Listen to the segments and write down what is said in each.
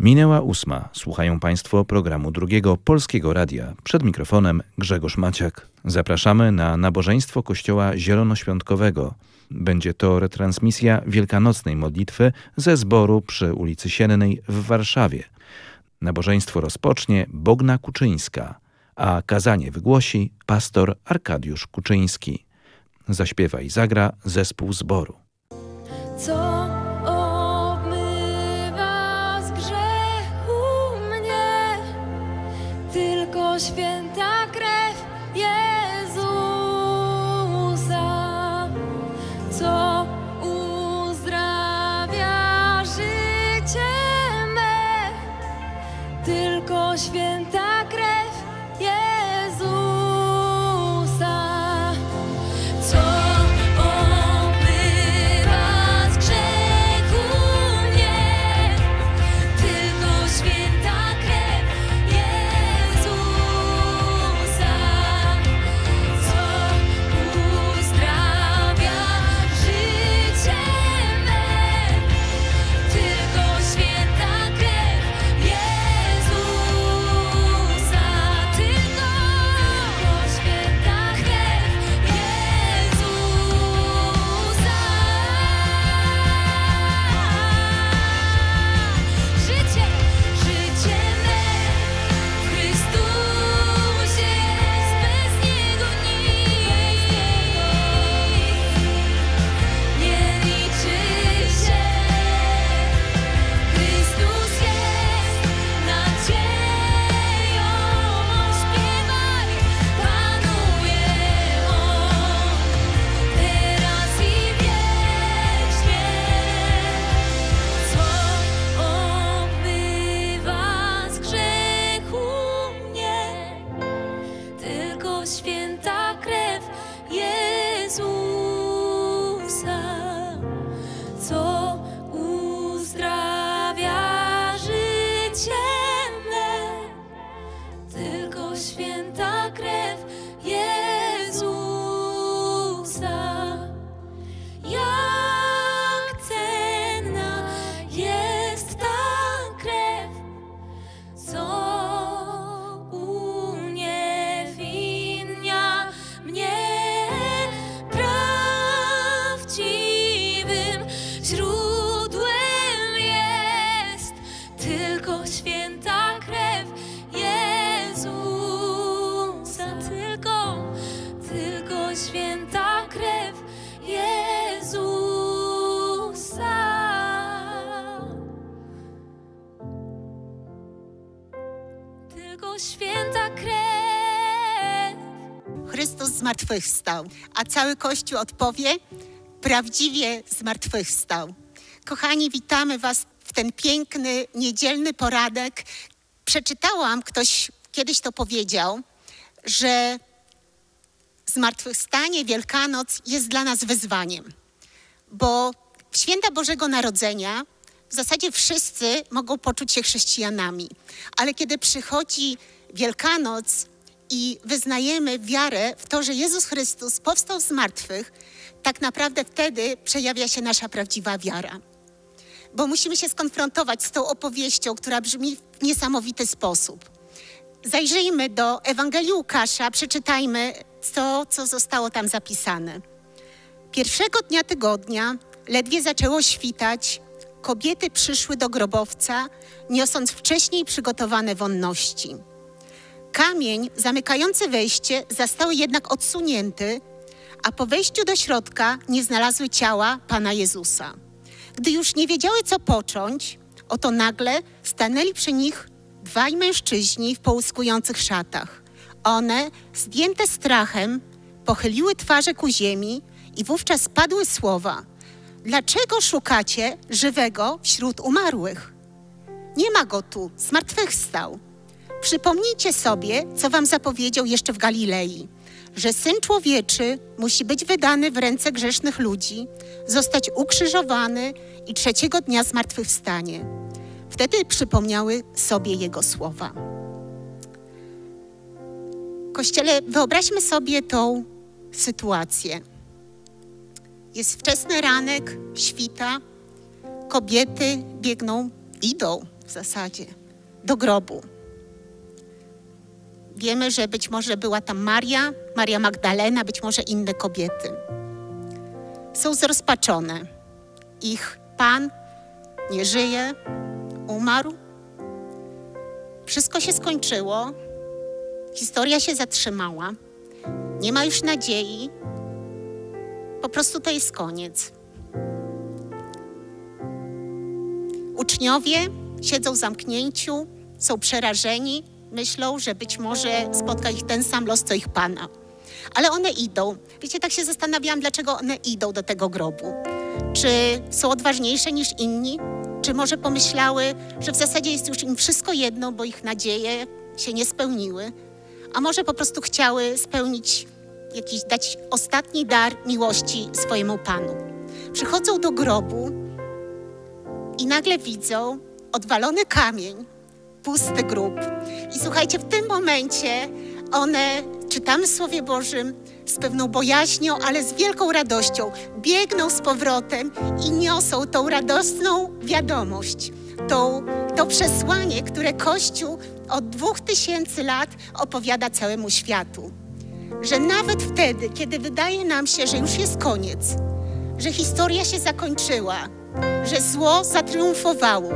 Minęła ósma. Słuchają Państwo programu drugiego Polskiego Radia. Przed mikrofonem Grzegorz Maciak. Zapraszamy na nabożeństwo Kościoła Zielonoświątkowego. Będzie to retransmisja wielkanocnej modlitwy ze zboru przy ulicy Siennej w Warszawie. Nabożeństwo rozpocznie Bogna Kuczyńska, a kazanie wygłosi pastor Arkadiusz Kuczyński. Zaśpiewa i zagra zespół zboru. Co zmartwychwstał, a cały Kościół odpowie: prawdziwie zmartwychwstał. Kochani, witamy Was w ten piękny, niedzielny poradek. Przeczytałam, ktoś kiedyś to powiedział, że zmartwychwstanie, Wielkanoc jest dla nas wyzwaniem, bo w święta Bożego Narodzenia w zasadzie wszyscy mogą poczuć się chrześcijanami, ale kiedy przychodzi Wielkanoc i wyznajemy wiarę w to, że Jezus Chrystus powstał z martwych, tak naprawdę wtedy przejawia się nasza prawdziwa wiara. Bo musimy się skonfrontować z tą opowieścią, która brzmi w niesamowity sposób. Zajrzyjmy do Ewangelii Łukasza, przeczytajmy to, co zostało tam zapisane. Pierwszego dnia tygodnia, ledwie zaczęło świtać, kobiety przyszły do grobowca, niosąc wcześniej przygotowane wonności. Kamień zamykający wejście został jednak odsunięty, a po wejściu do środka nie znalazły ciała Pana Jezusa. Gdy już nie wiedziały, co począć, oto nagle stanęli przy nich dwaj mężczyźni w połyskujących szatach. One, zdjęte strachem, pochyliły twarze ku ziemi i wówczas padły słowa: Dlaczego szukacie żywego wśród umarłych? Nie ma go tu, zmartwychwstał. Przypomnijcie sobie, co wam zapowiedział jeszcze w Galilei, że Syn Człowieczy musi być wydany w ręce grzesznych ludzi, zostać ukrzyżowany i trzeciego dnia zmartwychwstanie. Wtedy przypomniały sobie jego słowa. Kościele, wyobraźmy sobie tą sytuację. Jest wczesny ranek, świta, kobiety biegną, idą w zasadzie do grobu. Wiemy, że być może była tam Maria, Maria Magdalena, być może inne kobiety. Są zrozpaczone. Ich Pan nie żyje, umarł. Wszystko się skończyło, historia się zatrzymała, nie ma już nadziei, po prostu to jest koniec. Uczniowie siedzą zamknięciu, są przerażeni, myślą, że być może spotka ich ten sam los, co ich Pana. Ale one idą. Wiecie, tak się zastanawiałam, dlaczego one idą do tego grobu. Czy są odważniejsze niż inni? Czy może pomyślały, że w zasadzie jest już im wszystko jedno, bo ich nadzieje się nie spełniły? A może po prostu chciały spełnić jakiś, dać ostatni dar miłości swojemu Panu. Przychodzą do grobu i nagle widzą odwalony kamień, pusty grób. I słuchajcie, w tym momencie one, czytamy Słowie Bożym, z pewną bojaźnią, ale z wielką radością, biegną z powrotem i niosą tą radosną wiadomość, tą, to przesłanie, które Kościół od dwóch tysięcy lat opowiada całemu światu. Że nawet wtedy, kiedy wydaje nam się, że już jest koniec, że historia się zakończyła, że zło zatriumfowało,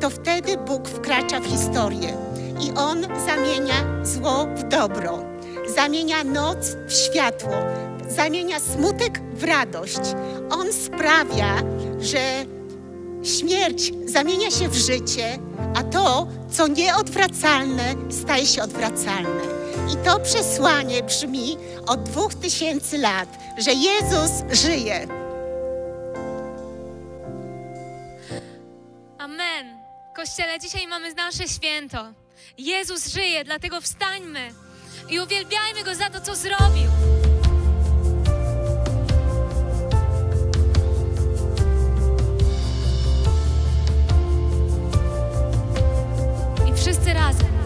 to wtedy Bóg wkracza w historię i On zamienia zło w dobro, zamienia noc w światło, zamienia smutek w radość. On sprawia, że śmierć zamienia się w życie, a to, co nieodwracalne, staje się odwracalne. I to przesłanie brzmi od dwóch tysięcy lat, że Jezus żyje. Amen. Kościele, dzisiaj mamy nasze święto. Jezus żyje, dlatego wstańmy i uwielbiajmy Go za to, co zrobił. I wszyscy razem.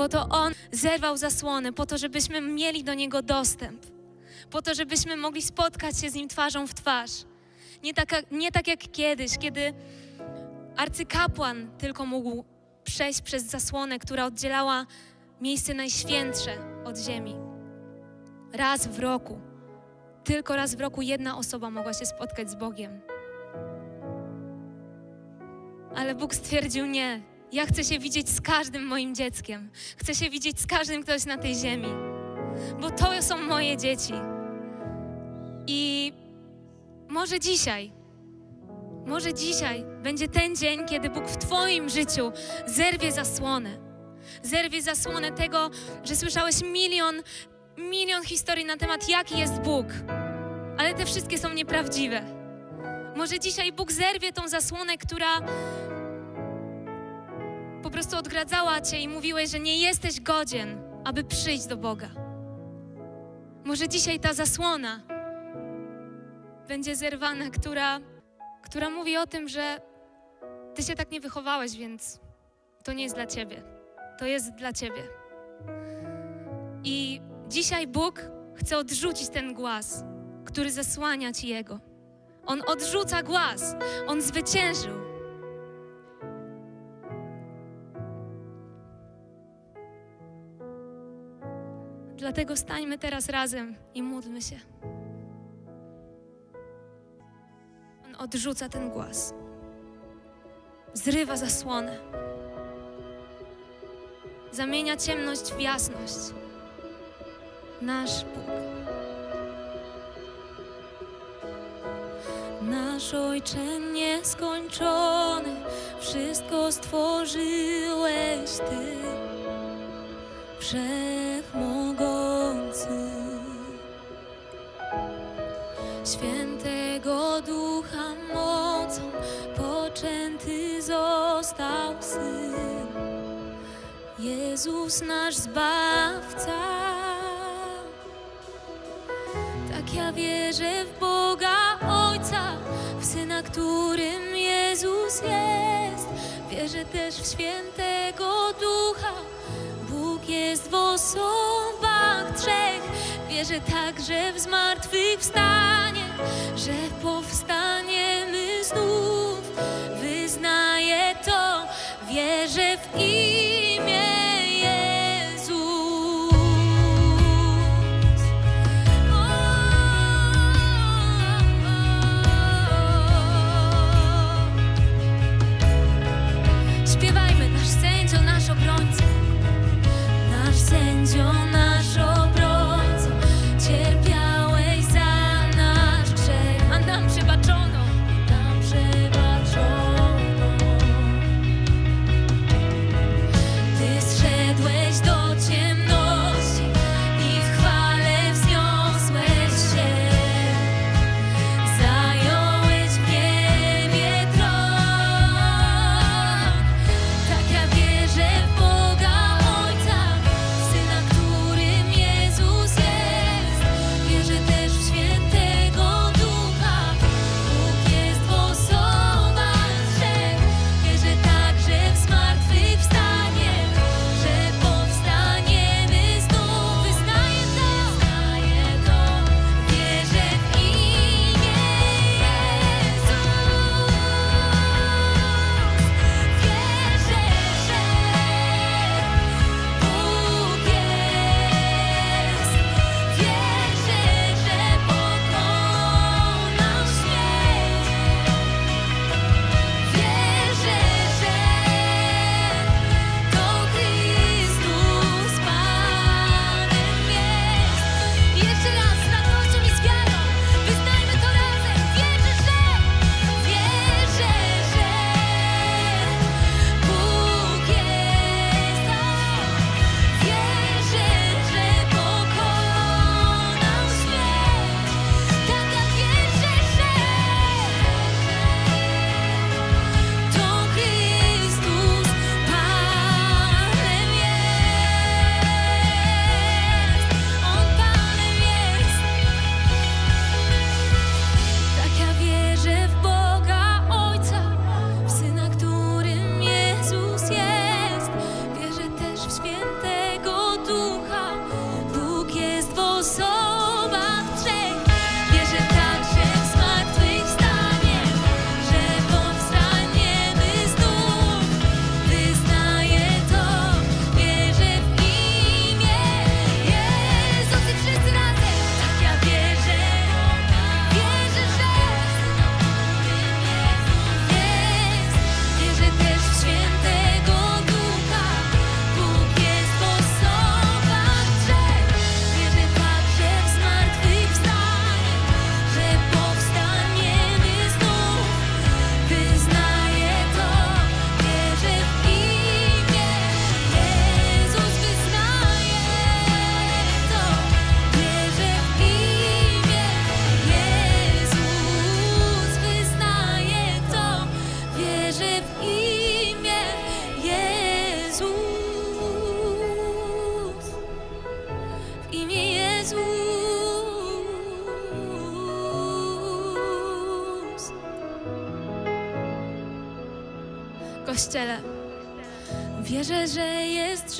Bo to On zerwał zasłonę po to, żebyśmy mieli do Niego dostęp, po to, żebyśmy mogli spotkać się z Nim twarzą w twarz. Nie tak, nie tak jak kiedyś, kiedy arcykapłan tylko mógł przejść przez zasłonę, która oddzielała miejsce najświętsze od ziemi. Raz w roku, tylko raz w roku jedna osoba mogła się spotkać z Bogiem. Ale Bóg stwierdził nie. Ja chcę się widzieć z każdym moim dzieckiem. Chcę się widzieć z każdym, kto jest na tej ziemi. Bo to są moje dzieci. I może dzisiaj Może dzisiaj będzie ten dzień, kiedy Bóg w Twoim życiu zerwie zasłonę. Zerwie zasłonę tego, że słyszałeś milion, milion historii na temat, jaki jest Bóg, ale te wszystkie są nieprawdziwe. Może dzisiaj Bóg zerwie tą zasłonę, która po prostu odgradzała Cię i mówiłeś, że nie jesteś godzien, aby przyjść do Boga. Może dzisiaj ta zasłona będzie zerwana, która, która mówi o tym, że Ty się tak nie wychowałeś, więc to nie jest dla Ciebie. To jest dla Ciebie. I dzisiaj Bóg chce odrzucić ten głaz, który zasłania Ci Jego. On odrzuca głaz. On zwyciężył. Dlatego stańmy teraz razem i módlmy się. On odrzuca ten głaz. Zrywa zasłonę. Zamienia ciemność w jasność. Nasz Bóg. Nasz Ojcze nieskończony, wszystko stworzyłeś Ty, Wszechmogący. Świętego Ducha mocą poczęty został Syn, Jezus nasz Zbawca. Tak ja wierzę w Boga Ojca, w Syna, którym Jezus jest. Wierzę też w świętego Ducha. Bóg jest w osobach trzech. Wierzę także w zmartwychwstanie, że powstaniemy znów. Wyznaję to, wierzę w imię. Śpiewajmy, nasz sędzio, nasz obrońca, nasz sędzio,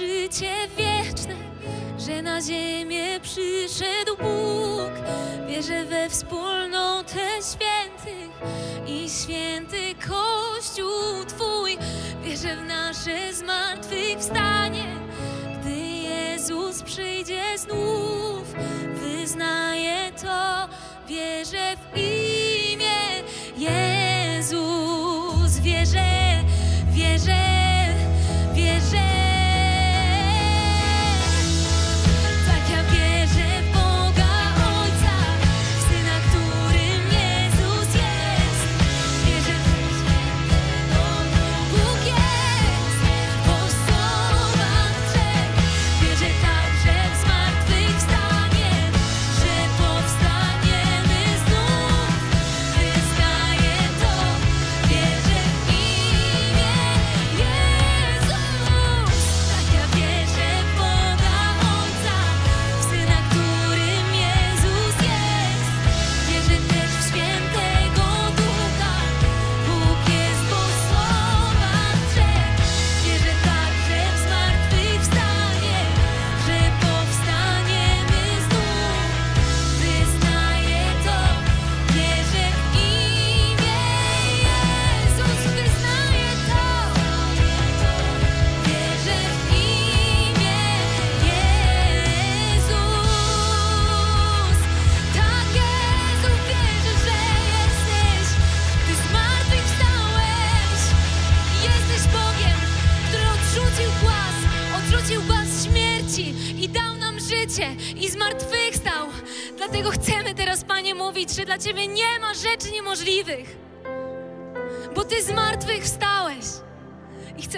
życie wieczne, że na ziemię przyszedł Bóg. Wierzę we wspólnotę świętych i święty Kościół Twój. Wierzę w nasze zmartwychwstanie, gdy Jezus przyjdzie znów. Wyznaję to, wierzę w imię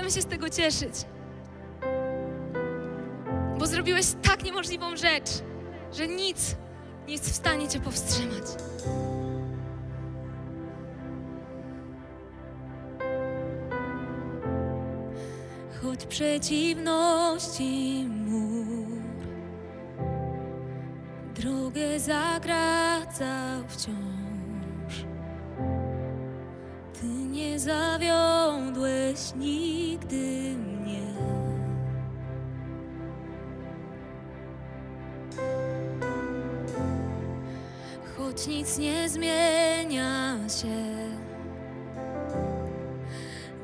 chcemy się z tego cieszyć. Bo zrobiłeś tak niemożliwą rzecz, że nic nie jest w stanie Cię powstrzymać. Choć przeciwności mur drogę zagradzał wciąż. Ty nie zawiodłeś nigdy mnie. Choć nic nie zmienia się.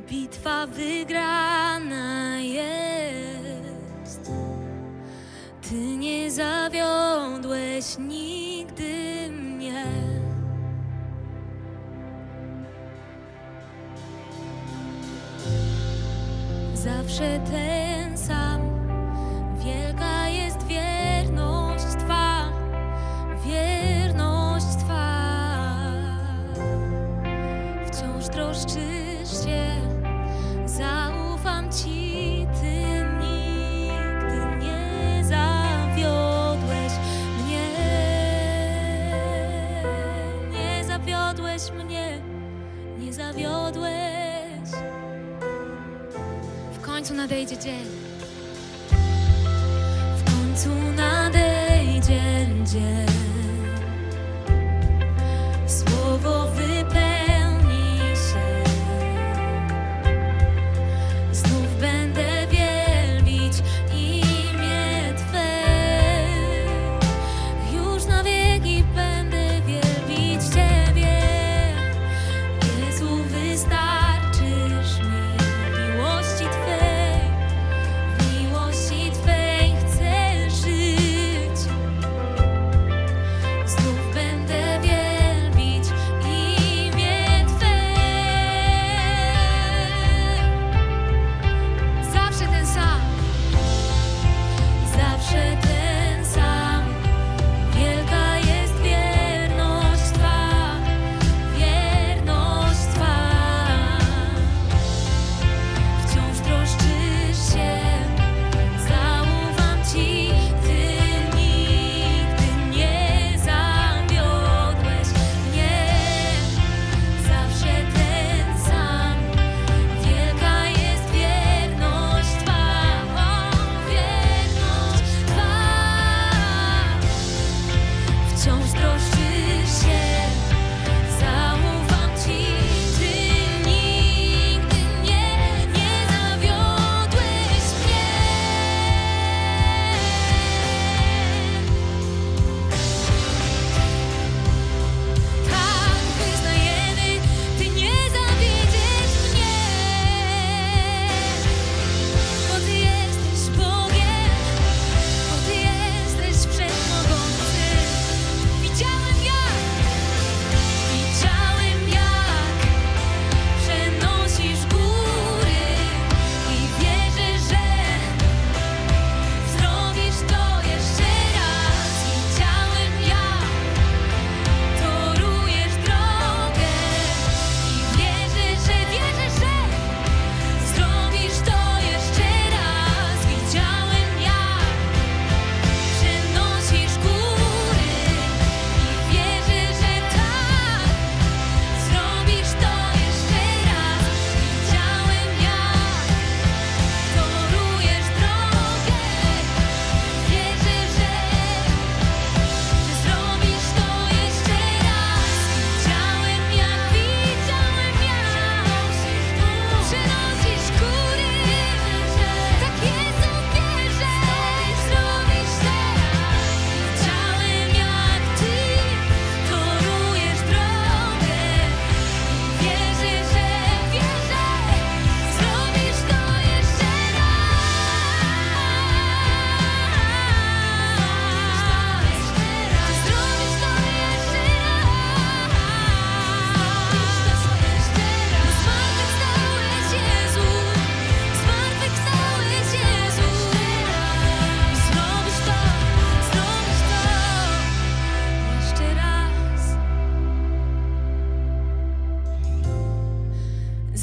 Bitwa wygrana jest. Ty nie zawiodłeś nigdy Zawsze ten sam. Wielka jest wierność Twa, wierność Twa. Wciąż troszczysz się, zaufam Ci, nadejdzie dzień. W końcu nadejdzie dzień.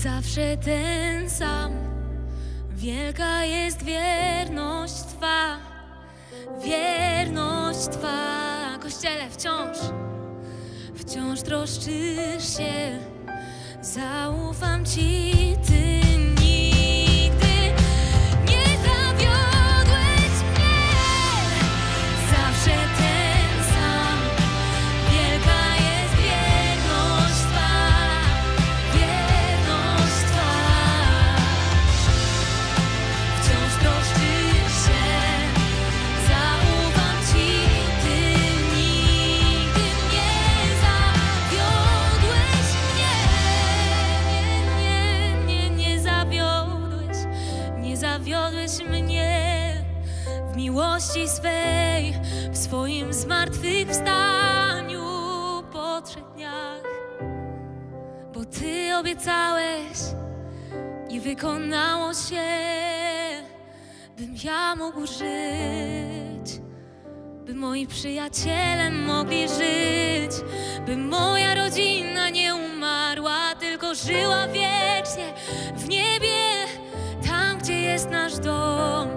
Zawsze ten sam. Wielka jest wierność Twa, wierność Twa. Kościele wciąż, wciąż troszczysz się. Zaufam Ci, Ty swej, w swoim zmartwychwstaniu po trzech dniach. Bo Ty obiecałeś i wykonało się, bym ja mógł żyć, by moi przyjaciele mogli żyć, by moja rodzina nie umarła, tylko żyła wiecznie w niebie, tam gdzie jest nasz dom,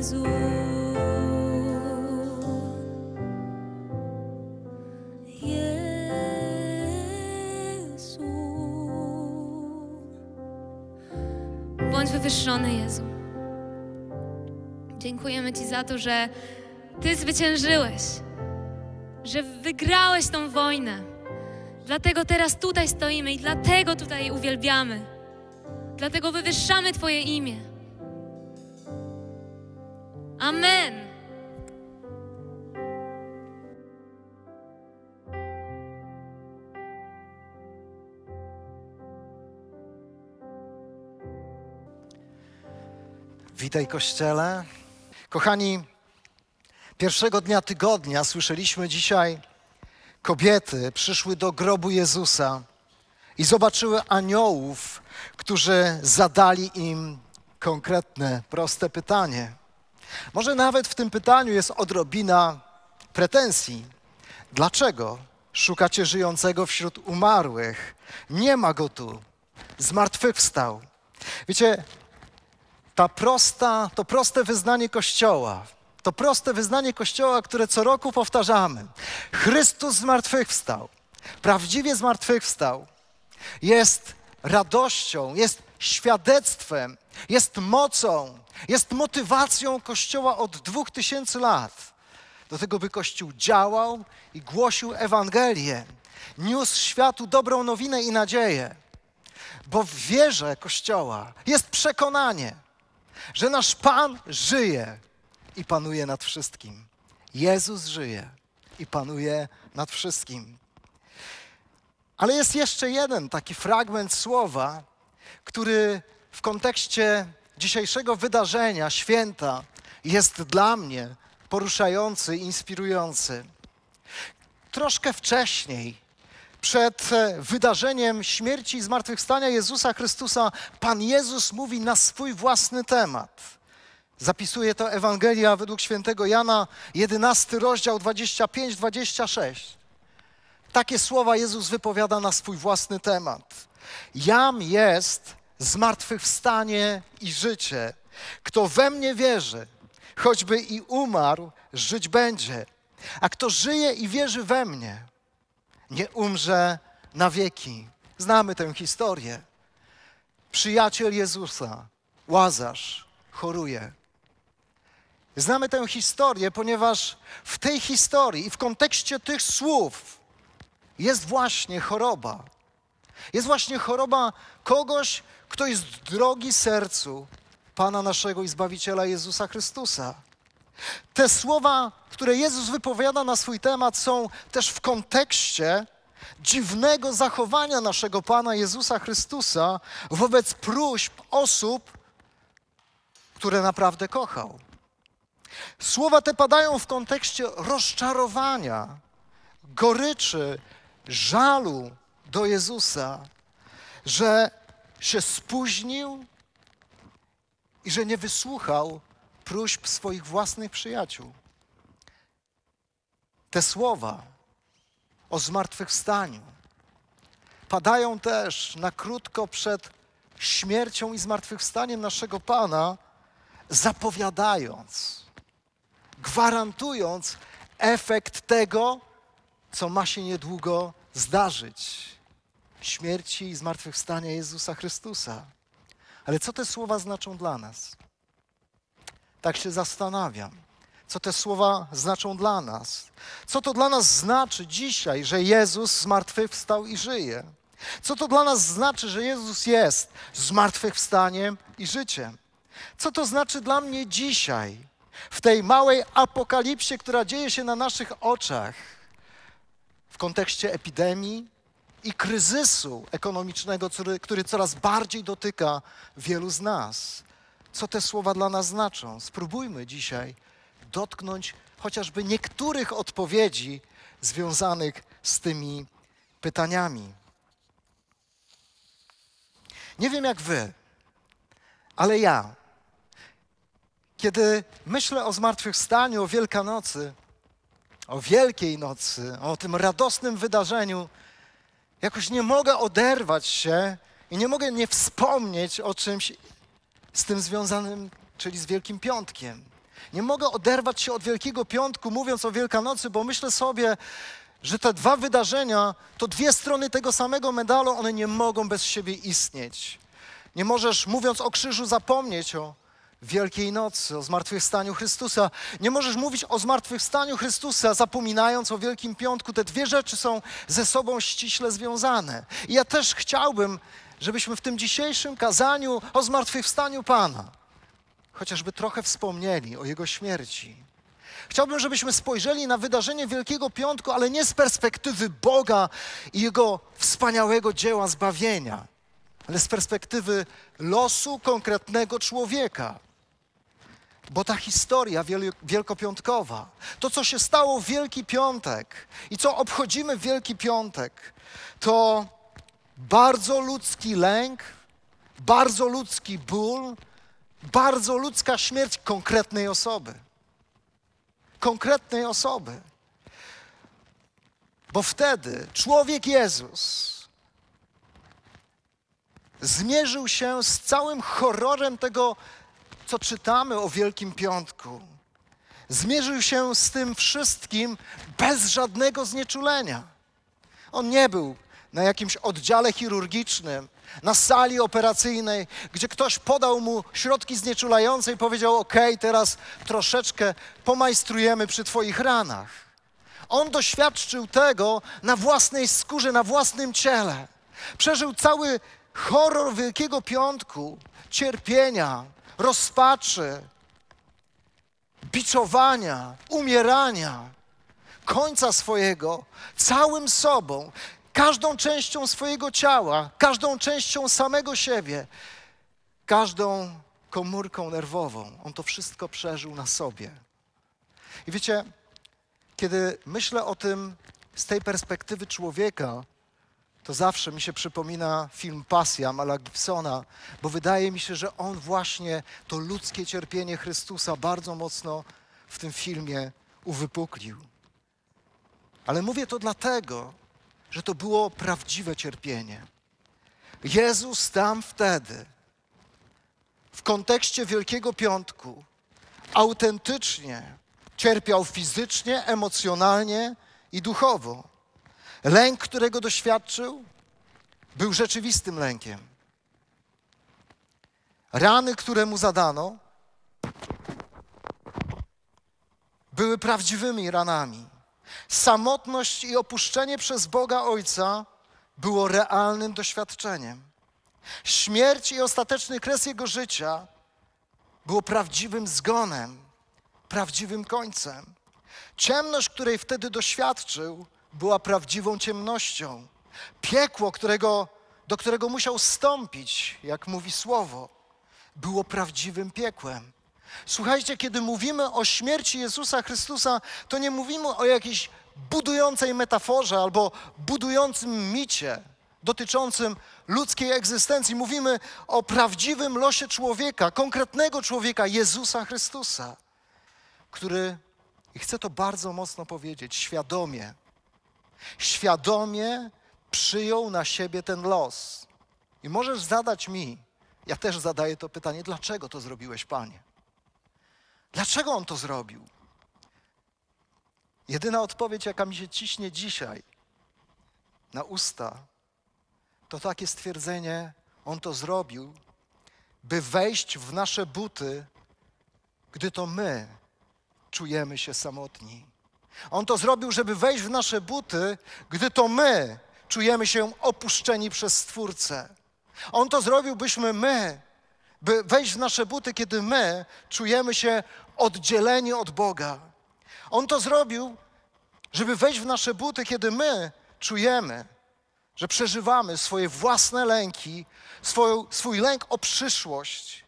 Jezu. Jezu. Bądź wywyższony, Jezu. Dziękujemy Ci za to, że Ty zwyciężyłeś, że wygrałeś tą wojnę. Dlatego teraz tutaj stoimy i dlatego tutaj uwielbiamy. Dlatego wywyższamy Twoje imię. Amen. Witaj Kościele. Kochani, pierwszego dnia tygodnia słyszeliśmy dzisiaj, kobiety przyszły do grobu Jezusa i zobaczyły aniołów, którzy zadali im konkretne, proste pytanie. Może nawet w tym pytaniu jest odrobina pretensji. Dlaczego szukacie żyjącego wśród umarłych? Nie ma go tu. Zmartwychwstał. Wiecie, ta prosta, to proste wyznanie Kościoła, to proste wyznanie Kościoła, które co roku powtarzamy. Chrystus zmartwychwstał, prawdziwie zmartwychwstał, jest radością, jest świadectwem, jest mocą, jest motywacją Kościoła od dwóch tysięcy lat. Do tego, by Kościół działał i głosił Ewangelię, niósł światu dobrą nowinę i nadzieję. Bo w wierze Kościoła jest przekonanie, że nasz Pan żyje i panuje nad wszystkim. Jezus żyje i panuje nad wszystkim. Ale jest jeszcze jeden taki fragment słowa, który w kontekście dzisiejszego wydarzenia, święta, jest dla mnie poruszający, inspirujący. Troszkę wcześniej, przed wydarzeniem śmierci i zmartwychwstania Jezusa Chrystusa, Pan Jezus mówi na swój własny temat. Zapisuje to Ewangelia według świętego Jana, 11 rozdział 25-26. Takie słowa Jezus wypowiada na swój własny temat. Jam jest zmartwychwstanie i życie. Kto we mnie wierzy, choćby i umarł, żyć będzie. A kto żyje i wierzy we mnie, nie umrze na wieki. Znamy tę historię. Przyjaciel Jezusa, Łazarz, choruje. Znamy tę historię, ponieważ w tej historii i w kontekście tych słów jest właśnie choroba. Jest właśnie choroba kogoś, kto jest drogi sercu Pana naszego i Zbawiciela Jezusa Chrystusa. Te słowa, które Jezus wypowiada na swój temat, są też w kontekście dziwnego zachowania naszego Pana Jezusa Chrystusa wobec próśb osób, które naprawdę kochał. Słowa te padają w kontekście rozczarowania, goryczy, żalu do Jezusa, że się spóźnił i że nie wysłuchał próśb swoich własnych przyjaciół. Te słowa o zmartwychwstaniu padają też na krótko przed śmiercią i zmartwychwstaniem naszego Pana, zapowiadając, gwarantując efekt tego, co ma się niedługo zdarzyć śmierci i zmartwychwstania Jezusa Chrystusa. Ale co te słowa znaczą dla nas? Tak się zastanawiam. Co te słowa znaczą dla nas? Co to dla nas znaczy dzisiaj, że Jezus zmartwychwstał i żyje? Co to dla nas znaczy, że Jezus jest zmartwychwstaniem i życiem? Co to znaczy dla mnie dzisiaj, w tej małej apokalipsie, która dzieje się na naszych oczach, w kontekście epidemii i kryzysu ekonomicznego, który, który coraz bardziej dotyka wielu z nas? Co te słowa dla nas znaczą? Spróbujmy dzisiaj dotknąć chociażby niektórych odpowiedzi związanych z tymi pytaniami. Nie wiem jak wy, ale ja, kiedy myślę o zmartwychwstaniu, o Wielkanocy, o Wielkiej Nocy, o tym radosnym wydarzeniu, jakoś nie mogę oderwać się i nie mogę nie wspomnieć o czymś z tym związanym, czyli z Wielkim Piątkiem. Nie mogę oderwać się od Wielkiego Piątku, mówiąc o Wielkanocy, bo myślę sobie, że te dwa wydarzenia to dwie strony tego samego medalu, one nie mogą bez siebie istnieć. Nie możesz, mówiąc o krzyżu, zapomnieć o Wielkiej Nocy, o zmartwychwstaniu Chrystusa. Nie możesz mówić o zmartwychwstaniu Chrystusa, zapominając o Wielkim Piątku. Te dwie rzeczy są ze sobą ściśle związane. I ja też chciałbym, żebyśmy w tym dzisiejszym kazaniu o zmartwychwstaniu Pana chociażby trochę wspomnieli o Jego śmierci. Chciałbym, żebyśmy spojrzeli na wydarzenie Wielkiego Piątku, ale nie z perspektywy Boga i Jego wspaniałego dzieła zbawienia, ale z perspektywy losu konkretnego człowieka. Bo ta historia wielkopiątkowa, to co się stało w Wielki Piątek i co obchodzimy w Wielki Piątek, to bardzo ludzki lęk, bardzo ludzki ból, bardzo ludzka śmierć konkretnej osoby. Konkretnej osoby. Bo wtedy człowiek Jezus zmierzył się z całym horrorem tego, co czytamy o Wielkim Piątku. Zmierzył się z tym wszystkim bez żadnego znieczulenia. On nie był na jakimś oddziale chirurgicznym, na sali operacyjnej, gdzie ktoś podał mu środki znieczulające i powiedział: OK, teraz troszeczkę pomajstrujemy przy Twoich ranach. On doświadczył tego na własnej skórze, na własnym ciele. Przeżył cały horror Wielkiego Piątku, cierpienia, rozpaczy, biczowania, umierania, końca swojego, całym sobą każdą częścią swojego ciała, każdą częścią samego siebie, każdą komórką nerwową. On to wszystko przeżył na sobie. I wiecie, kiedy myślę o tym z tej perspektywy człowieka, to zawsze mi się przypomina film Pasja Mala Gibsona, bo wydaje mi się, że on właśnie to ludzkie cierpienie Chrystusa bardzo mocno w tym filmie uwypuklił. Ale mówię to dlatego, że to było prawdziwe cierpienie. Jezus tam wtedy, w kontekście Wielkiego Piątku, autentycznie cierpiał fizycznie, emocjonalnie i duchowo. Lęk, którego doświadczył, był rzeczywistym lękiem. Rany, które mu zadano, były prawdziwymi ranami. Samotność i opuszczenie przez Boga Ojca było realnym doświadczeniem. Śmierć i ostateczny kres jego życia było prawdziwym zgonem, prawdziwym końcem. Ciemność, której wtedy doświadczył, była prawdziwą ciemnością. Piekło, którego, do którego musiał stąpić, jak mówi słowo, było prawdziwym piekłem. Słuchajcie, kiedy mówimy o śmierci Jezusa Chrystusa, to nie mówimy o jakiejś budującej metaforze albo budującym micie dotyczącym ludzkiej egzystencji. Mówimy o prawdziwym losie człowieka, konkretnego człowieka, Jezusa Chrystusa, który, i chcę to bardzo mocno powiedzieć, świadomie, świadomie przyjął na siebie ten los. I możesz zadać mi, ja też zadaję to pytanie, dlaczego to zrobiłeś, Panie? Dlaczego on to zrobił? Jedyna odpowiedź, jaka mi się ciśnie dzisiaj na usta, to takie stwierdzenie: On to zrobił, by wejść w nasze buty, gdy to my czujemy się samotni. On to zrobił, żeby wejść w nasze buty, gdy to my czujemy się opuszczeni przez Stwórcę. On to zrobił, byśmy my, by wejść w nasze buty, kiedy my czujemy się oddzieleni od Boga. On to zrobił, żeby wejść w nasze buty, kiedy my czujemy, że przeżywamy swoje własne lęki, swoją, swój lęk o przyszłość.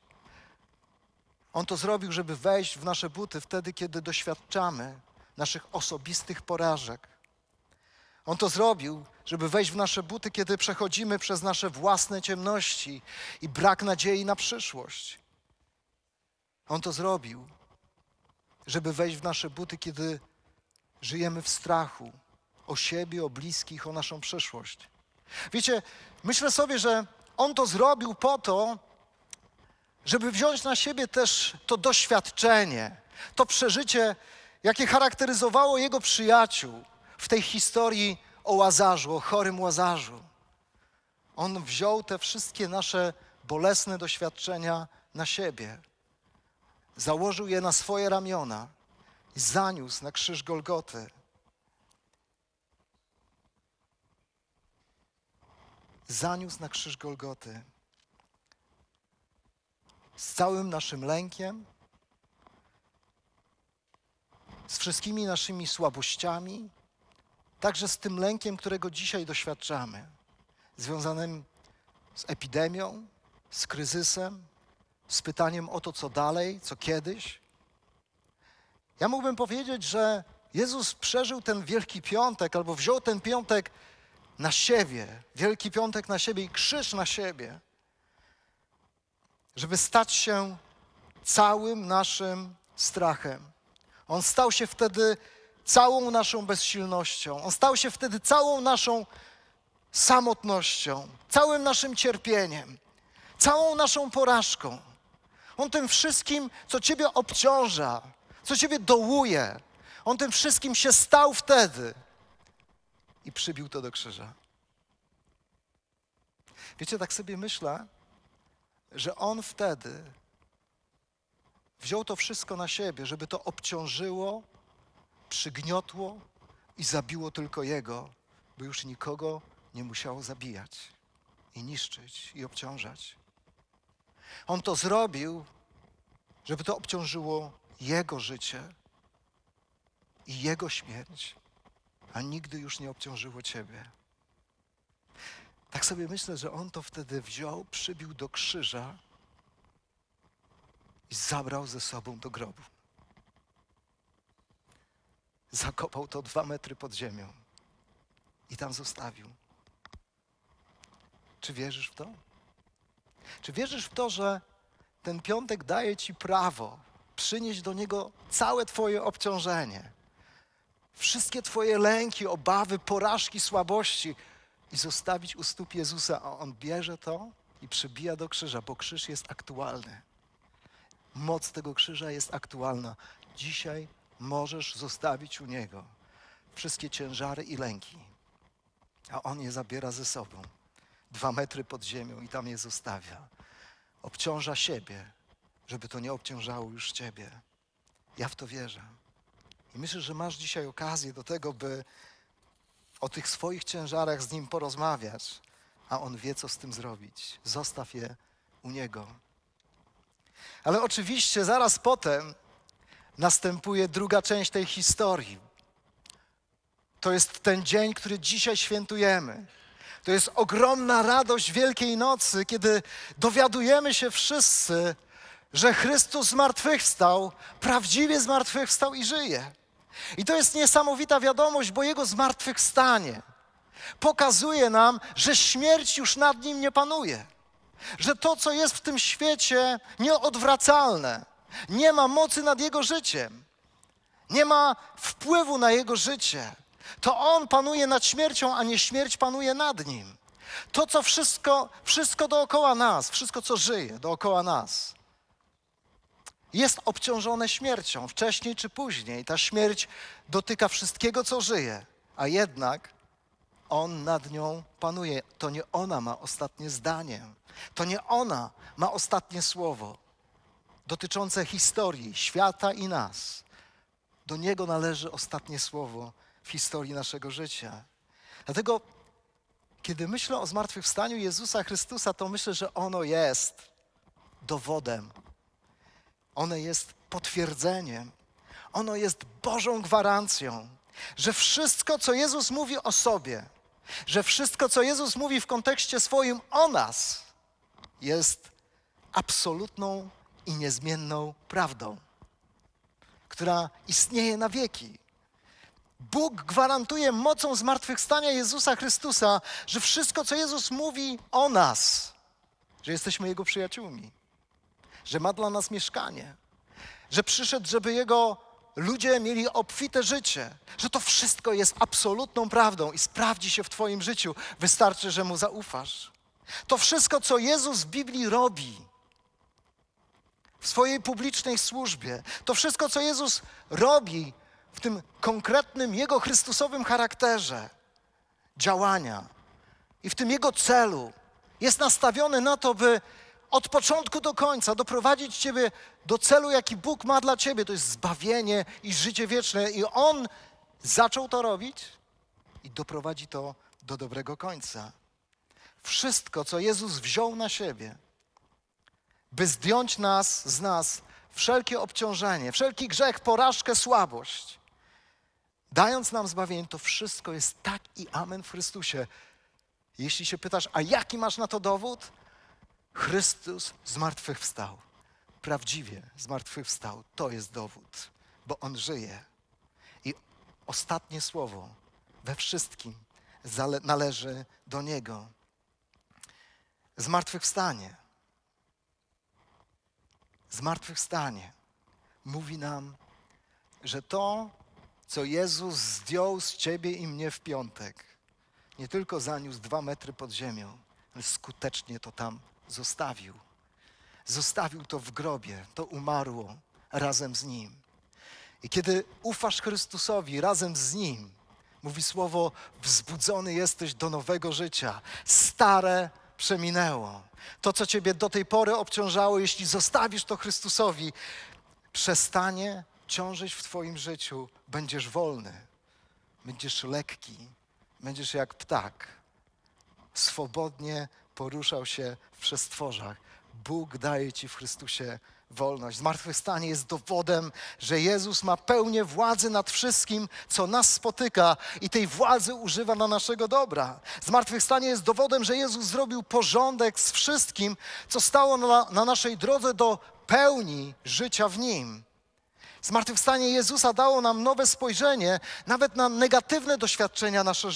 On to zrobił, żeby wejść w nasze buty wtedy, kiedy doświadczamy naszych osobistych porażek. On to zrobił, żeby wejść w nasze buty, kiedy przechodzimy przez nasze własne ciemności i brak nadziei na przyszłość. On to zrobił, żeby wejść w nasze buty, kiedy żyjemy w strachu o siebie, o bliskich, o naszą przyszłość. Wiecie, myślę sobie, że On to zrobił po to, żeby wziąć na siebie też to doświadczenie, to przeżycie, jakie charakteryzowało Jego przyjaciół w tej historii o Łazarzu, o chorym Łazarzu. On wziął te wszystkie nasze bolesne doświadczenia na siebie, założył je na swoje ramiona i zaniósł na krzyż Golgoty. Zaniósł na krzyż Golgoty. Z całym naszym lękiem, z wszystkimi naszymi słabościami, także z tym lękiem, którego dzisiaj doświadczamy, związanym z epidemią, z kryzysem, z pytaniem o to, co dalej, co kiedyś. Ja mógłbym powiedzieć, że Jezus przeżył ten Wielki Piątek, albo wziął ten piątek na siebie, Wielki Piątek na siebie i krzyż na siebie, żeby stać się całym naszym strachem. On stał się wtedy całą naszą bezsilnością. On stał się wtedy całą naszą samotnością, całym naszym cierpieniem, całą naszą porażką. On tym wszystkim, co Ciebie obciąża, co Ciebie dołuje, On tym wszystkim się stał wtedy i przybił to do krzyża. Wiecie, tak sobie myślę, że On wtedy wziął to wszystko na siebie, żeby to obciążyło, przygniotło i zabiło tylko Jego, by już nikogo nie musiało zabijać i niszczyć i obciążać. On to zrobił, żeby to obciążyło Jego życie i Jego śmierć, a nigdy już nie obciążyło Ciebie. Tak sobie myślę, że On to wtedy wziął, przybił do krzyża i zabrał ze sobą do grobu. Zakopał to dwa metry pod ziemią i tam zostawił. Czy wierzysz w to? Czy wierzysz w to, że ten piątek daje ci prawo przynieść do niego całe Twoje obciążenie, wszystkie Twoje lęki, obawy, porażki, słabości i zostawić u stóp Jezusa, a On bierze to i przybija do krzyża, bo krzyż jest aktualny. Moc tego krzyża jest aktualna. Dzisiaj możesz zostawić u Niego wszystkie ciężary i lęki, a On je zabiera ze sobą. Dwa metry pod ziemią i tam je zostawia. Obciąża siebie, żeby to nie obciążało już Ciebie. Ja w to wierzę. I myślę, że masz dzisiaj okazję do tego, by o tych swoich ciężarach z Nim porozmawiać, a On wie, co z tym zrobić. Zostaw je u Niego. Ale oczywiście zaraz potem następuje druga część tej historii. to jest ten dzień, który dzisiaj świętujemy. To jest ogromna radość Wielkiej Nocy, kiedy dowiadujemy się wszyscy, że Chrystus zmartwychwstał, prawdziwie zmartwychwstał i żyje. I to jest niesamowita wiadomość, bo Jego zmartwychwstanie pokazuje nam, że śmierć już nad Nim nie panuje. Że to, co jest w tym świecie, nieodwracalne, nie ma mocy nad Jego życiem, nie ma wpływu na Jego życie. To On panuje nad śmiercią, a nie śmierć panuje nad Nim. To, co wszystko, wszystko dookoła nas, wszystko, co żyje dookoła nas, jest obciążone śmiercią, wcześniej czy później. Ta śmierć dotyka wszystkiego, co żyje, a jednak On nad nią panuje. To nie ona ma ostatnie zdanie, to nie ona ma ostatnie słowo dotyczące historii świata i nas. Do Niego należy ostatnie słowo w historii naszego życia. Dlatego, kiedy myślę o zmartwychwstaniu Jezusa Chrystusa, to myślę, że ono jest dowodem ono jest potwierdzeniem, ono jest Bożą gwarancją, że wszystko, co Jezus mówi o sobie, że wszystko, co Jezus mówi w kontekście swoim o nas, jest absolutną i niezmienną prawdą, która istnieje na wieki. Bóg gwarantuje mocą zmartwychwstania Jezusa Chrystusa, że wszystko, co Jezus mówi o nas, że jesteśmy Jego przyjaciółmi że ma dla nas mieszkanie, że przyszedł, żeby Jego ludzie mieli obfite życie, że to wszystko jest absolutną prawdą i sprawdzi się w Twoim życiu. Wystarczy, że Mu zaufasz. To wszystko, co Jezus w Biblii robi, w swojej publicznej służbie, to wszystko, co Jezus robi w tym konkretnym Jego Chrystusowym charakterze działania i w tym Jego celu, jest nastawione na to, by od początku do końca doprowadzić Ciebie do celu, jaki Bóg ma dla Ciebie. To jest zbawienie i życie wieczne. I On zaczął to robić i doprowadzi to do dobrego końca. Wszystko, co Jezus wziął na siebie, by zdjąć nas z nas wszelkie obciążenie, wszelki grzech, porażkę, słabość, dając nam zbawienie, to wszystko jest tak i amen w Chrystusie. Jeśli się pytasz, a jaki masz na to dowód? Chrystus zmartwychwstał. Prawdziwie zmartwychwstał. To jest dowód, bo On żyje. I ostatnie słowo we wszystkim należy do Niego. Zmartwychwstanie. Zmartwychwstanie mówi nam, że to, co Jezus zdjął z ciebie i mnie w piątek, nie tylko zaniósł dwa metry pod ziemią, ale skutecznie to tam zostawił. Zostawił to w grobie, to umarło razem z Nim. I kiedy ufasz Chrystusowi razem z Nim, mówi słowo, wzbudzony jesteś do nowego życia. Stare przeminęło. To, co Ciebie do tej pory obciążało, jeśli zostawisz to Chrystusowi, przestanie ciążyć w Twoim życiu. Będziesz wolny, będziesz lekki, będziesz jak ptak. Swobodnie poruszał się przestworzach. Bóg daje Ci w Chrystusie wolność. Zmartwychwstanie jest dowodem, że Jezus ma pełnię władzy nad wszystkim, co nas spotyka i tej władzy używa na naszego dobra. Zmartwychwstanie jest dowodem, że Jezus zrobił porządek z wszystkim, co stało na, na naszej drodze do pełni życia w Nim. Zmartwychwstanie Jezusa dało nam nowe spojrzenie nawet na negatywne doświadczenia nasze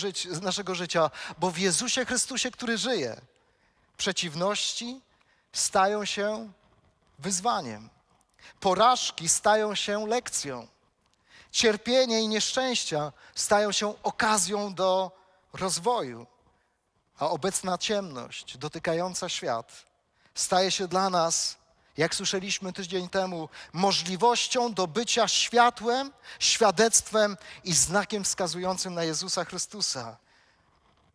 naszego życia, bo w Jezusie Chrystusie, który żyje, przeciwności stają się wyzwaniem. Porażki stają się lekcją. Cierpienie i nieszczęścia stają się okazją do rozwoju. A obecna ciemność dotykająca świat staje się dla nas, jak słyszeliśmy tydzień temu, możliwością do bycia światłem, świadectwem i znakiem wskazującym na Jezusa Chrystusa.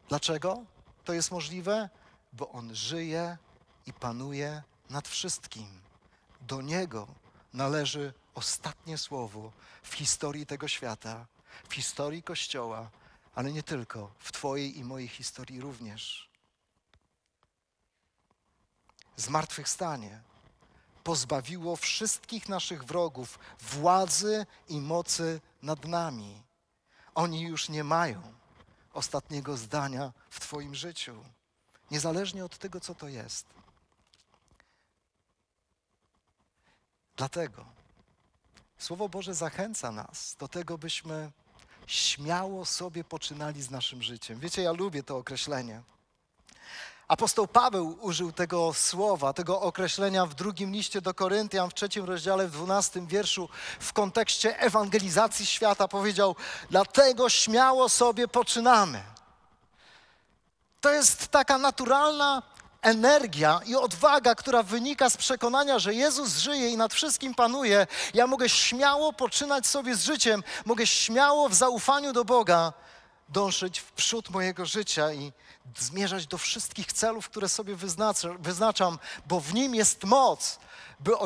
Dlaczego to jest możliwe? Bo On żyje i panuje nad wszystkim. Do Niego należy ostatnie słowo w historii tego świata, w historii Kościoła, ale nie tylko, w Twojej i mojej historii również. Zmartwychwstanie pozbawiło wszystkich naszych wrogów władzy i mocy nad nami. Oni już nie mają ostatniego zdania w Twoim życiu, niezależnie od tego, co to jest. Dlatego Słowo Boże zachęca nas do tego, byśmy śmiało sobie poczynali z naszym życiem. Wiecie, ja lubię to określenie. Apostoł Paweł użył tego słowa, tego określenia w drugim liście do Koryntian, w trzecim rozdziale, w dwunastym wierszu, w kontekście ewangelizacji świata. Powiedział: Dlatego śmiało sobie poczynamy. To jest taka naturalna energia i odwaga, która wynika z przekonania, że Jezus żyje i nad wszystkim panuje. Ja mogę śmiało poczynać sobie z życiem, mogę śmiało w zaufaniu do Boga dążyć w przód mojego życia i zmierzać do wszystkich celów, które sobie wyznaczam, bo w nim jest moc, by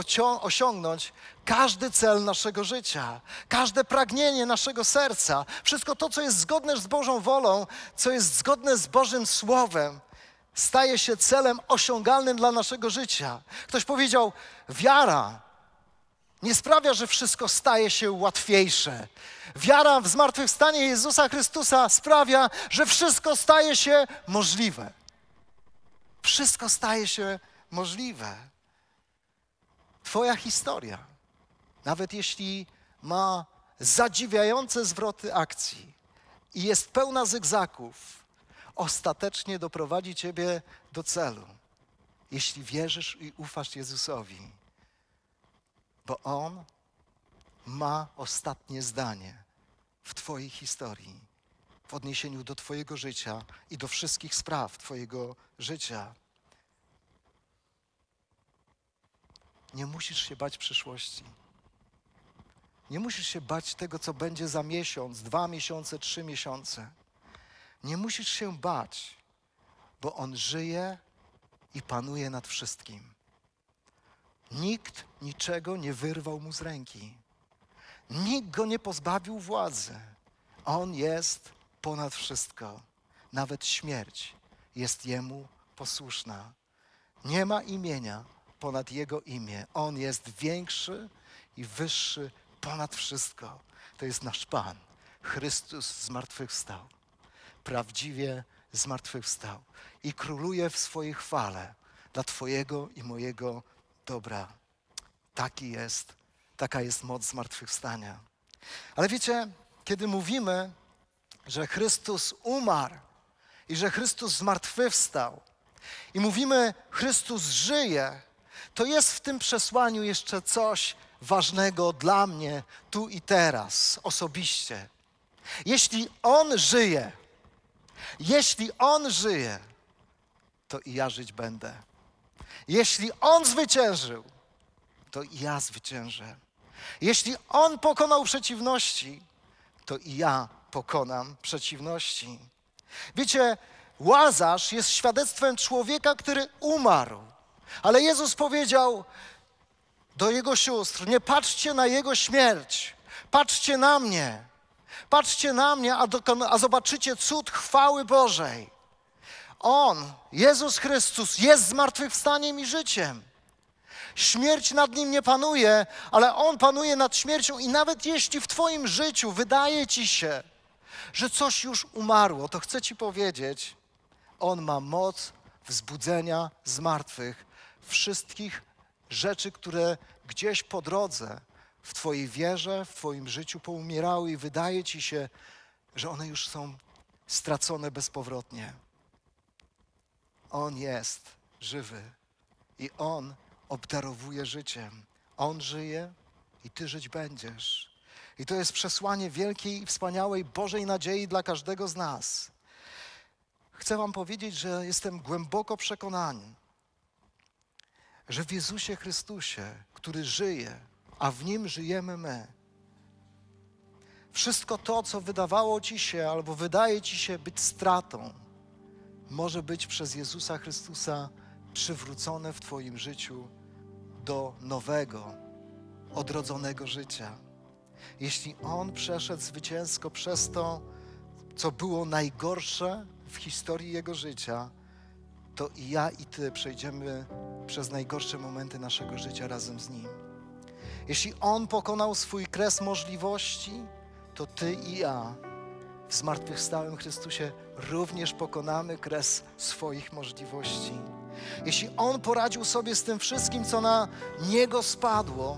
osiągnąć każdy cel naszego życia, każde pragnienie naszego serca, wszystko to, co jest zgodne z Bożą wolą, co jest zgodne z Bożym Słowem, staje się celem osiągalnym dla naszego życia. Ktoś powiedział: Wiara nie sprawia, że wszystko staje się łatwiejsze. Wiara w zmartwychwstanie Jezusa Chrystusa sprawia, że wszystko staje się możliwe. Wszystko staje się możliwe. Twoja historia, nawet jeśli ma zadziwiające zwroty akcji i jest pełna zygzaków, ostatecznie doprowadzi Ciebie do celu, jeśli wierzysz i ufasz Jezusowi bo On ma ostatnie zdanie w Twojej historii, w odniesieniu do Twojego życia i do wszystkich spraw Twojego życia. Nie musisz się bać przyszłości. Nie musisz się bać tego, co będzie za miesiąc, dwa miesiące, trzy miesiące. Nie musisz się bać, bo On żyje i panuje nad wszystkim. Nikt niczego nie wyrwał mu z ręki. Nikt go nie pozbawił władzy. On jest ponad wszystko. Nawet śmierć jest jemu posłuszna. Nie ma imienia ponad jego imię. On jest większy i wyższy ponad wszystko. To jest nasz Pan. Chrystus zmartwychwstał. Prawdziwie zmartwychwstał i króluje w swojej chwale dla Twojego i mojego dobra. Taki jest, taka jest moc zmartwychwstania. Ale wiecie, kiedy mówimy, że Chrystus umarł i że Chrystus zmartwychwstał i mówimy, Chrystus żyje, to jest w tym przesłaniu jeszcze coś ważnego dla mnie tu i teraz, osobiście. Jeśli On żyje, jeśli On żyje, to i ja żyć będę. Jeśli On zwyciężył, to i ja zwyciężę. Jeśli On pokonał przeciwności, to i ja pokonam przeciwności. Wiecie, Łazarz jest świadectwem człowieka, który umarł. Ale Jezus powiedział do jego sióstr: Nie patrzcie na jego śmierć, patrzcie na mnie. Patrzcie na mnie, a, a zobaczycie cud chwały Bożej. On, Jezus Chrystus, jest zmartwychwstaniem i życiem. Śmierć nad nim nie panuje, ale on panuje nad śmiercią, i nawet jeśli w Twoim życiu wydaje ci się, że coś już umarło, to chcę Ci powiedzieć, on ma moc wzbudzenia zmartwych wszystkich rzeczy, które gdzieś po drodze w Twojej wierze, w Twoim życiu poumierały, i wydaje Ci się, że one już są stracone bezpowrotnie. On jest żywy i On obdarowuje życiem. On żyje i Ty żyć będziesz. I to jest przesłanie wielkiej i wspaniałej Bożej nadziei dla każdego z nas. Chcę Wam powiedzieć, że jestem głęboko przekonany, że w Jezusie Chrystusie, który żyje, a w Nim żyjemy my, wszystko to, co wydawało Ci się albo wydaje Ci się być stratą, może być przez Jezusa Chrystusa przywrócone w Twoim życiu do nowego, odrodzonego życia. Jeśli On przeszedł zwycięsko przez to, co było najgorsze w historii Jego życia, to i ja, i Ty przejdziemy przez najgorsze momenty naszego życia razem z Nim. Jeśli On pokonał swój kres możliwości, to Ty i ja w zmartwychwstałym Chrystusie również pokonamy kres swoich możliwości. Jeśli On poradził sobie z tym wszystkim, co na Niego spadło,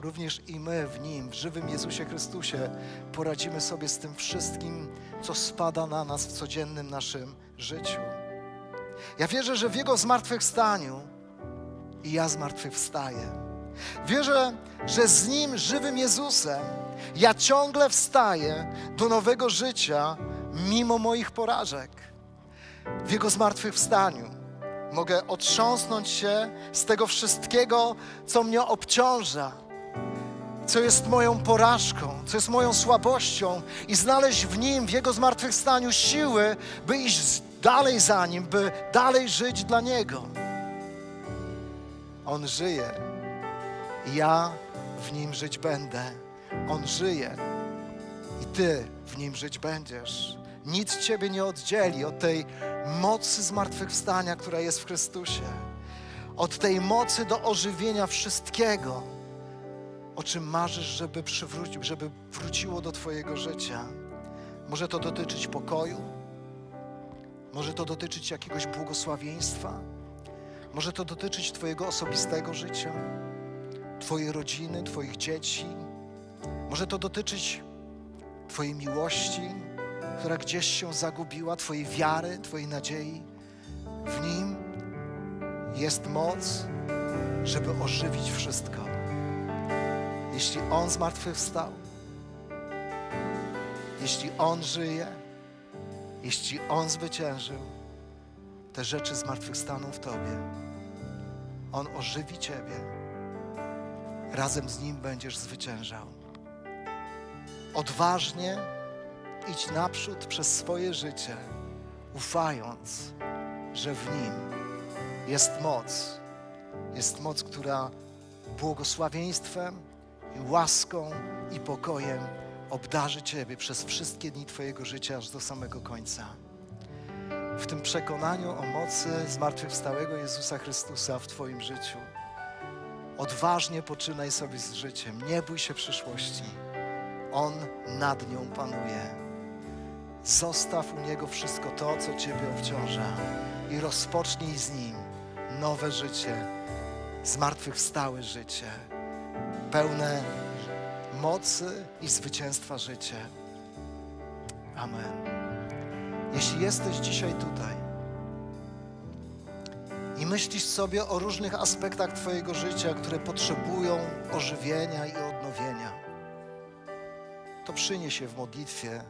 również i my w Nim, w żywym Jezusie Chrystusie, poradzimy sobie z tym wszystkim, co spada na nas w codziennym naszym życiu. Ja wierzę, że w Jego zmartwychwstaniu i ja zmartwychwstaję. Wierzę, że z Nim, żywym Jezusem, ja ciągle wstaję do nowego życia, mimo moich porażek. W Jego zmartwychwstaniu mogę otrząsnąć się z tego wszystkiego, co mnie obciąża, co jest moją porażką, co jest moją słabością, i znaleźć w Nim, w Jego zmartwychwstaniu siły, by iść dalej za Nim, by dalej żyć dla Niego. On żyje ja w Nim żyć będę. On żyje i Ty w Nim żyć będziesz. Nic Ciebie nie oddzieli od tej mocy zmartwychwstania, która jest w Chrystusie. Od tej mocy do ożywienia wszystkiego, o czym marzysz, żeby przywrócił, żeby wróciło do Twojego życia. Może to dotyczyć pokoju, może to dotyczyć jakiegoś błogosławieństwa, może to dotyczyć Twojego osobistego życia, Twojej rodziny, Twoich dzieci. Może to dotyczyć Twojej miłości, która gdzieś się zagubiła, Twojej wiary, Twojej nadziei. W Nim jest moc, żeby ożywić wszystko. Jeśli On zmartwychwstał, jeśli On żyje, jeśli On zwyciężył, te rzeczy zmartwychwstaną w Tobie. On ożywi Ciebie. Razem z Nim będziesz zwyciężał. Odważnie idź naprzód przez swoje życie, ufając, że w Nim jest moc. Jest moc, która błogosławieństwem i łaską i pokojem obdarzy Ciebie przez wszystkie dni Twojego życia aż do samego końca. W tym przekonaniu o mocy zmartwychwstałego Jezusa Chrystusa w Twoim życiu. Odważnie poczynaj sobie z życiem. Nie bój się przyszłości. On nad nią panuje. Zostaw u Niego wszystko to, co Ciebie obciąża i rozpocznij z Nim nowe życie, zmartwychwstałe życie, pełne mocy i zwycięstwa życie. Amen. Jeśli jesteś dzisiaj tutaj i myślisz sobie o różnych aspektach Twojego życia, które potrzebują ożywienia i odnowienia, to przynieś je w modlitwie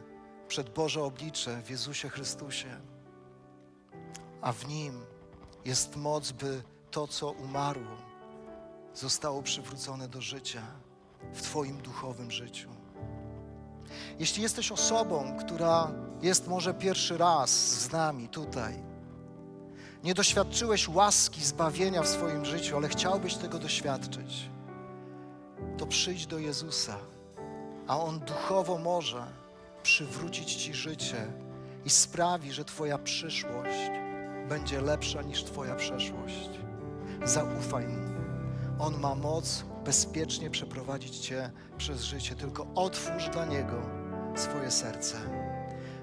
przed Boże oblicze w Jezusie Chrystusie. A w Nim jest moc, by to, co umarło, zostało przywrócone do życia w Twoim duchowym życiu. Jeśli jesteś osobą, która jest może pierwszy raz z nami tutaj, nie doświadczyłeś łaski zbawienia w swoim życiu, ale chciałbyś tego doświadczyć, to przyjdź do Jezusa, a On duchowo może przywrócić Ci życie i sprawi, że Twoja przyszłość będzie lepsza niż Twoja przeszłość. Zaufaj Mu. On ma moc bezpiecznie przeprowadzić Cię przez życie. Tylko otwórz dla Niego swoje serce.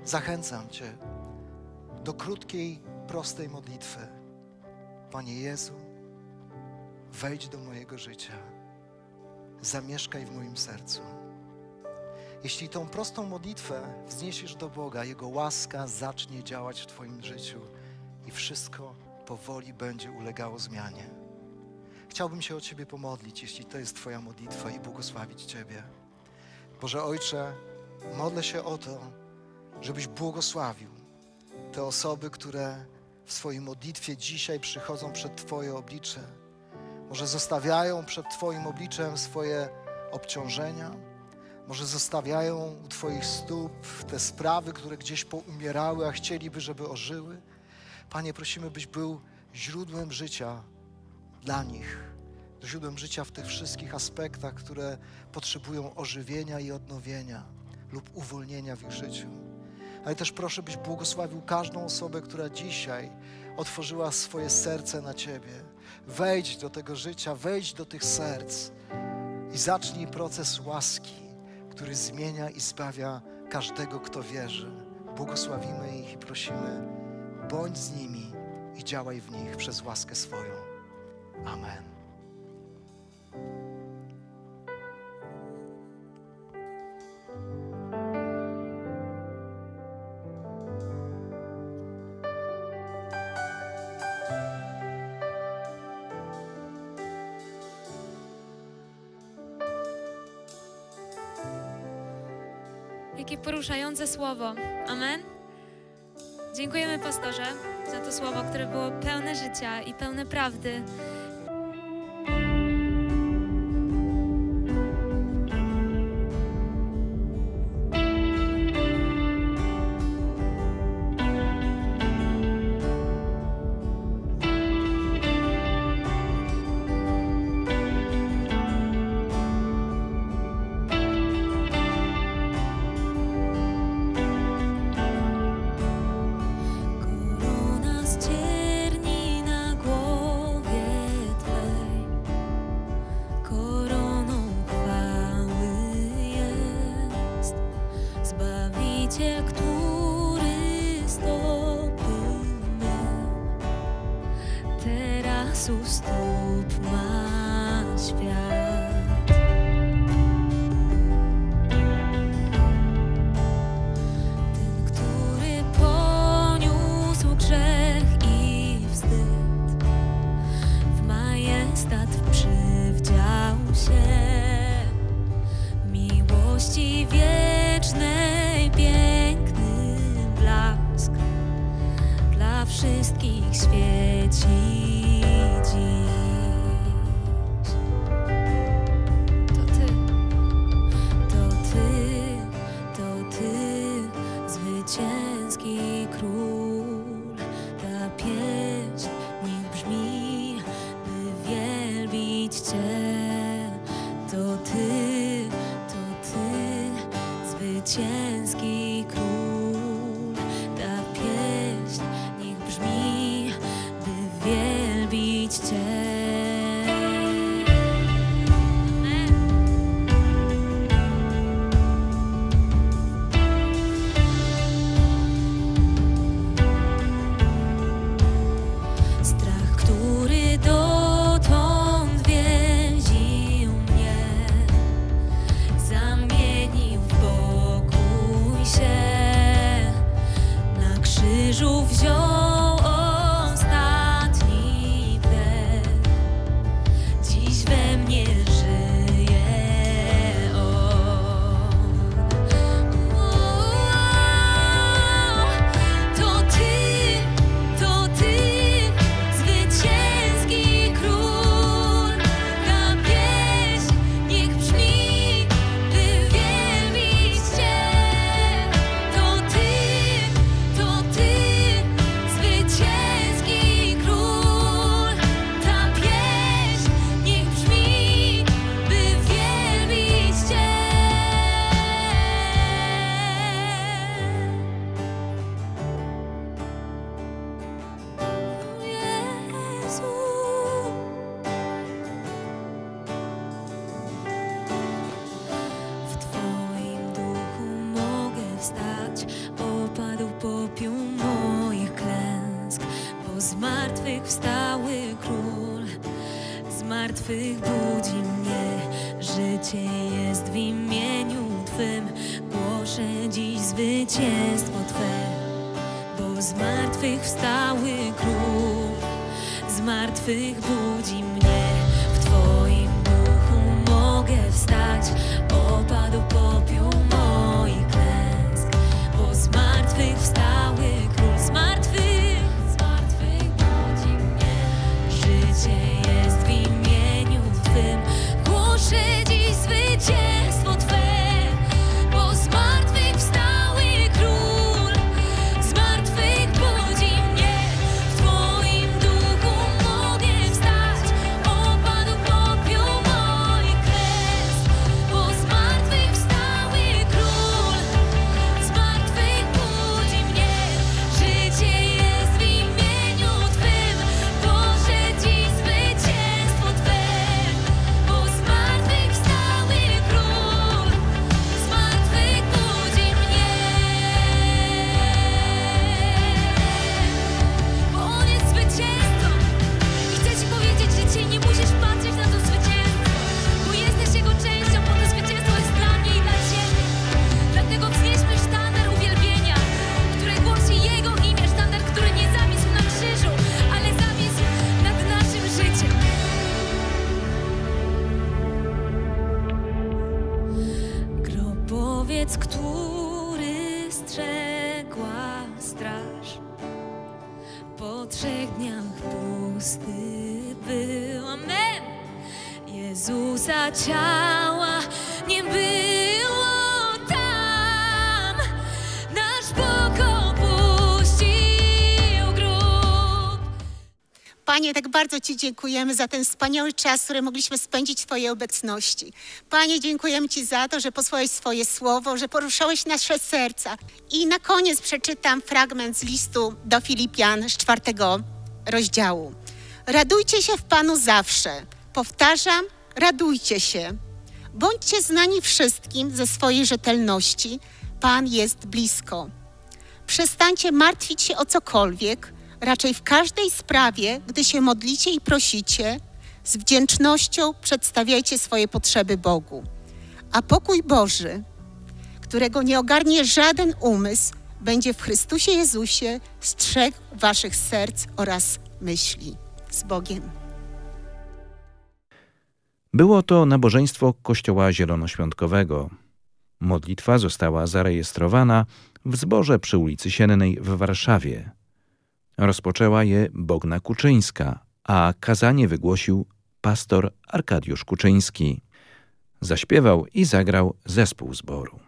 Zachęcam Cię do krótkiej, prostej modlitwy. Panie Jezu, wejdź do mojego życia. Zamieszkaj w moim sercu. Jeśli tą prostą modlitwę wzniesiesz do Boga, Jego łaska zacznie działać w Twoim życiu i wszystko powoli będzie ulegało zmianie. Chciałbym się o Ciebie pomodlić, jeśli to jest Twoja modlitwa i błogosławić Ciebie. Boże Ojcze, modlę się o to, żebyś błogosławił te osoby, które w swojej modlitwie dzisiaj przychodzą przed Twoje oblicze. Może zostawiają przed Twoim obliczem swoje obciążenia, może zostawiają u Twoich stóp te sprawy, które gdzieś poumierały, a chcieliby, żeby ożyły. Panie, prosimy, byś był źródłem życia dla nich, źródłem życia w tych wszystkich aspektach, które potrzebują ożywienia i odnowienia lub uwolnienia w ich życiu. Ale też proszę, byś błogosławił każdą osobę, która dzisiaj otworzyła swoje serce na Ciebie. Wejdź do tego życia, wejdź do tych serc i zacznij proces łaski, który zmienia i zbawia każdego, kto wierzy. Błogosławimy ich i prosimy, bądź z nimi i działaj w nich przez łaskę swoją. Amen. żyjące słowo. Amen. Dziękujemy pastorze za to słowo, które było pełne życia i pełne prawdy. martwych Zmartwychwstały król, z martwych budzi mnie. Życie jest w imieniu Twym, głoszę dziś zwycięstwo Twe. Bo zmartwychwstały król, z martwych budzi mnie. W Twoim duchu mogę wstać. Panie, tak bardzo Ci dziękujemy za ten wspaniały czas, który mogliśmy spędzić w Twojej obecności. Panie, dziękujemy Ci za to, że posłałeś swoje słowo, że poruszałeś nasze serca. I na koniec przeczytam fragment z listu do Filipian z czwartego rozdziału. Radujcie się w Panu zawsze. Powtarzam, radujcie się. Bądźcie znani wszystkim ze swojej rzetelności. Pan jest blisko. Przestańcie martwić się o cokolwiek, raczej w każdej sprawie, gdy się modlicie i prosicie, z wdzięcznością przedstawiajcie swoje potrzeby Bogu. A pokój Boży, którego nie ogarnie żaden umysł, będzie w Chrystusie Jezusie strzegł waszych serc oraz myśli. Z Bogiem. Było to nabożeństwo Kościoła Zielonoświątkowego. Modlitwa została zarejestrowana w zborze przy ulicy Siennej w Warszawie. Rozpoczęła je Bogna Kuczyńska, a kazanie wygłosił pastor Arkadiusz Kuczyński. Zaśpiewał i zagrał zespół zboru.